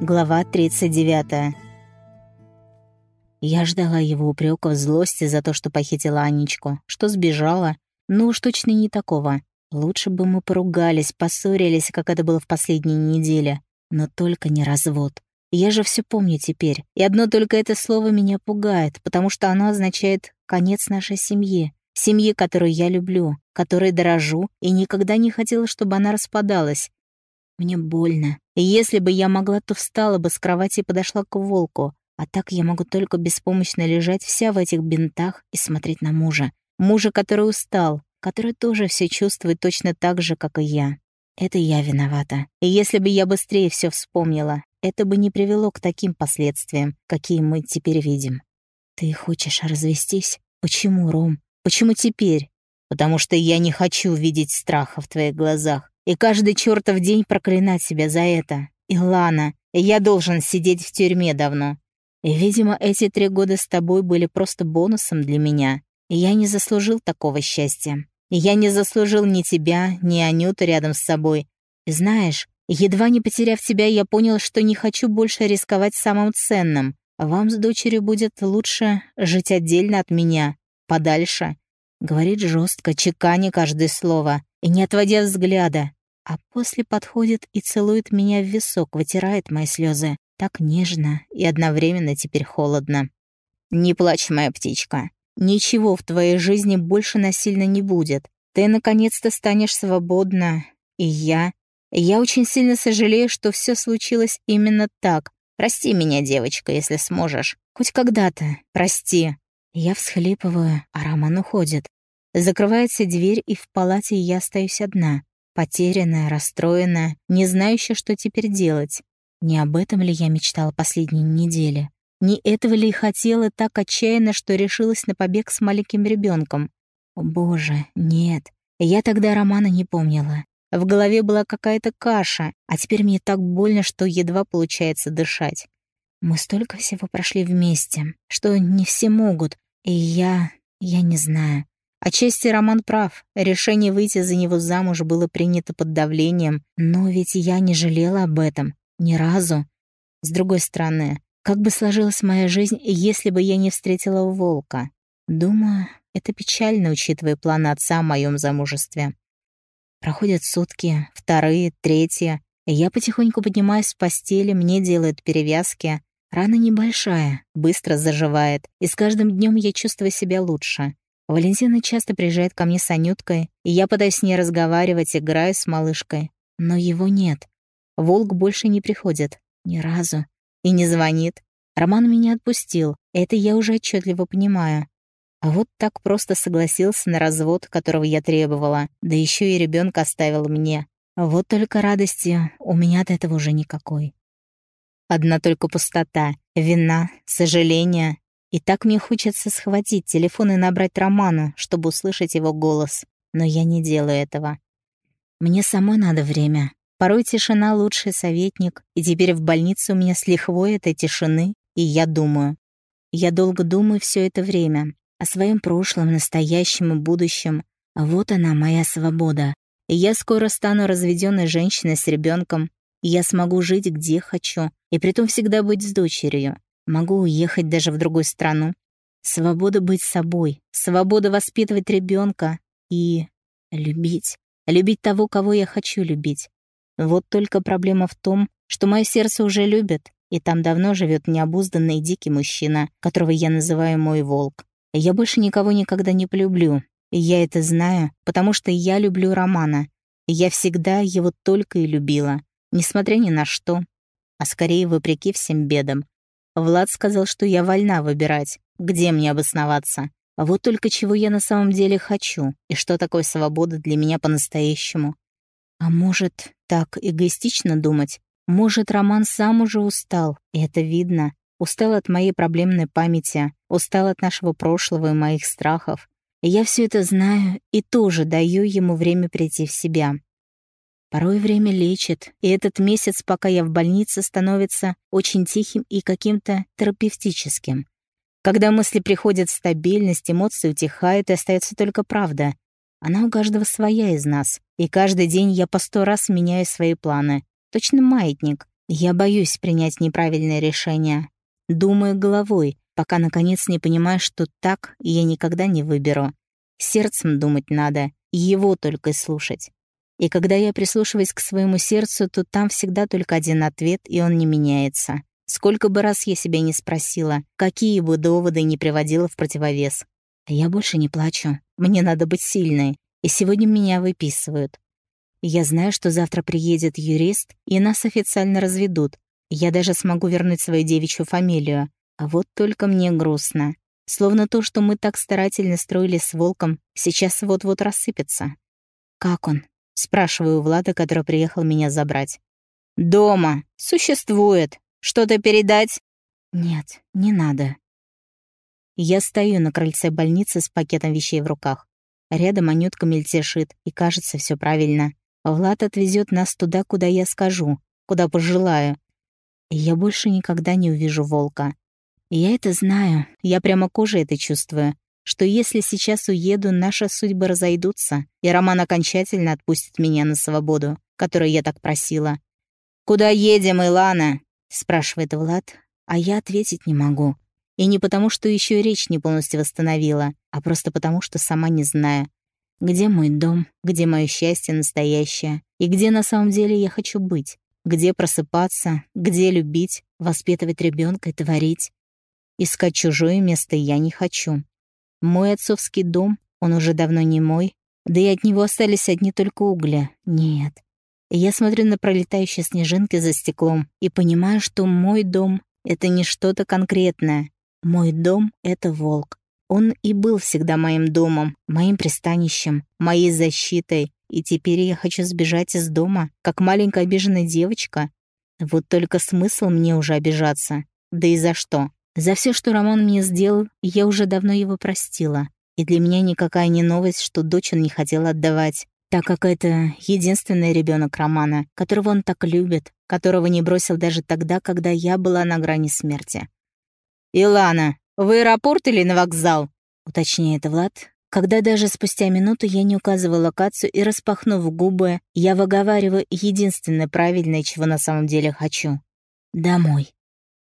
Глава 39. Я ждала его упреков злости за то, что похитила Анечку, что сбежала, но уж точно не такого. Лучше бы мы поругались, поссорились, как это было в последние недели. Но только не развод. Я же все помню теперь. И одно только это слово меня пугает, потому что оно означает конец нашей семьи. Семьи, которую я люблю, которой дорожу, и никогда не хотела, чтобы она распадалась. Мне больно. Если бы я могла, то встала бы с кровати и подошла к волку. А так я могу только беспомощно лежать вся в этих бинтах и смотреть на мужа. Мужа, который устал, который тоже все чувствует точно так же, как и я. Это я виновата. И если бы я быстрее все вспомнила, это бы не привело к таким последствиям, какие мы теперь видим. Ты хочешь развестись? Почему, Ром? Почему теперь? Потому что я не хочу видеть страха в твоих глазах. И каждый чертов день проклинать себя за это. Илана, я должен сидеть в тюрьме давно. И, видимо, эти три года с тобой были просто бонусом для меня. И я не заслужил такого счастья. И я не заслужил ни тебя, ни Анюту рядом с собой. И знаешь, едва не потеряв тебя, я понял, что не хочу больше рисковать самым ценным. Вам с дочерью будет лучше жить отдельно от меня, подальше. Говорит жестко, чеканя каждое слово и не отводя взгляда. А после подходит и целует меня в висок, вытирает мои слезы. Так нежно и одновременно теперь холодно. «Не плачь, моя птичка. Ничего в твоей жизни больше насильно не будет. Ты наконец-то станешь свободна. И я... Я очень сильно сожалею, что все случилось именно так. Прости меня, девочка, если сможешь. Хоть когда-то. Прости. Я всхлипываю, а Роман уходит. Закрывается дверь, и в палате я остаюсь одна. Потерянная, расстроенная, не знающая, что теперь делать. Не об этом ли я мечтала последние недели? Не этого ли хотела так отчаянно, что решилась на побег с маленьким ребенком? О боже, нет. Я тогда романа не помнила. В голове была какая-то каша, а теперь мне так больно, что едва получается дышать. Мы столько всего прошли вместе, что не все могут, и я... я не знаю. Отчасти Роман прав. Решение выйти за него замуж было принято под давлением, но ведь я не жалела об этом. Ни разу. С другой стороны, как бы сложилась моя жизнь, если бы я не встретила волка? Думаю, это печально, учитывая планы отца о моем замужестве. Проходят сутки, вторые, третьи. Я потихоньку поднимаюсь с постели, мне делают перевязки. Рана небольшая, быстро заживает, и с каждым днем я чувствую себя лучше. Валентина часто приезжает ко мне с Анюткой, и я пытаюсь с ней разговаривать, играю с малышкой. Но его нет. Волк больше не приходит. Ни разу. И не звонит. Роман меня отпустил. Это я уже отчетливо понимаю. А вот так просто согласился на развод, которого я требовала. Да еще и ребенка оставил мне. Вот только радости у меня от этого уже никакой. Одна только пустота, вина, сожаление. И так мне хочется схватить телефон и набрать Роману, чтобы услышать его голос. Но я не делаю этого. Мне самой надо время, Порой тишина — лучший советник, и теперь в больнице у меня с лихвой этой тишины, и я думаю. Я долго думаю все это время о своем прошлом, настоящем и будущем. Вот она, моя свобода. И я скоро стану разведенной женщиной с ребенком, я смогу жить где хочу, и притом всегда быть с дочерью. Могу уехать даже в другую страну. Свобода быть собой, свобода воспитывать ребенка и любить. Любить того, кого я хочу любить. Вот только проблема в том, что мое сердце уже любит, и там давно живет необузданный дикий мужчина, которого я называю мой волк. Я больше никого никогда не полюблю. Я это знаю, потому что я люблю Романа. Я всегда его только и любила, несмотря ни на что, а скорее вопреки всем бедам. Влад сказал, что я вольна выбирать, где мне обосноваться. Вот только чего я на самом деле хочу, и что такое свобода для меня по-настоящему. А может, так эгоистично думать? Может, Роман сам уже устал, и это видно. Устал от моей проблемной памяти, устал от нашего прошлого и моих страхов. Я все это знаю и тоже даю ему время прийти в себя. Порой время лечит, и этот месяц, пока я в больнице, становится очень тихим и каким-то терапевтическим. Когда мысли приходят в стабильность, эмоции утихают, и остается только правда. Она у каждого своя из нас, и каждый день я по сто раз меняю свои планы. Точно маятник. Я боюсь принять неправильное решение. Думаю головой, пока наконец не понимаю, что так я никогда не выберу. Сердцем думать надо, его только слушать. И когда я прислушиваюсь к своему сердцу, то там всегда только один ответ, и он не меняется. Сколько бы раз я себя не спросила, какие бы доводы не приводила в противовес. Я больше не плачу. Мне надо быть сильной. И сегодня меня выписывают. Я знаю, что завтра приедет юрист, и нас официально разведут. Я даже смогу вернуть свою девичью фамилию. А вот только мне грустно. Словно то, что мы так старательно строили с волком, сейчас вот-вот рассыпется. «Как он?» — спрашиваю Влада, который приехал меня забрать. «Дома. Существует. Что-то передать?» «Нет, не надо». Я стою на крыльце больницы с пакетом вещей в руках. Рядом Анютка мельтешит, и кажется, все правильно. Влад отвезет нас туда, куда я скажу, куда пожелаю. И я больше никогда не увижу волка. Я это знаю, я прямо кожей это чувствую, что если сейчас уеду, наши судьбы разойдутся, и Роман окончательно отпустит меня на свободу, которую я так просила. «Куда едем, Илана?» — спрашивает Влад, а я ответить не могу. И не потому, что еще речь не полностью восстановила, а просто потому, что сама не знаю, где мой дом, где мое счастье настоящее, и где на самом деле я хочу быть, где просыпаться, где любить, воспитывать ребенка и творить. Искать чужое место я не хочу. Мой отцовский дом, он уже давно не мой, да и от него остались одни только угли. Нет. Я смотрю на пролетающие снежинки за стеклом и понимаю, что мой дом — это не что-то конкретное. Мой дом — это волк. Он и был всегда моим домом, моим пристанищем, моей защитой, и теперь я хочу сбежать из дома, как маленькая обиженная девочка. Вот только смысл мне уже обижаться. Да и за что? За все, что Роман мне сделал, я уже давно его простила. И для меня никакая не новость, что дочь он не хотел отдавать, так как это единственный ребенок Романа, которого он так любит, которого не бросил даже тогда, когда я была на грани смерти. «Илана, «В аэропорт или на вокзал?» — уточняет Влад, когда даже спустя минуту я не указываю локацию и, распахнув губы, я выговариваю единственное правильное, чего на самом деле хочу. «Домой».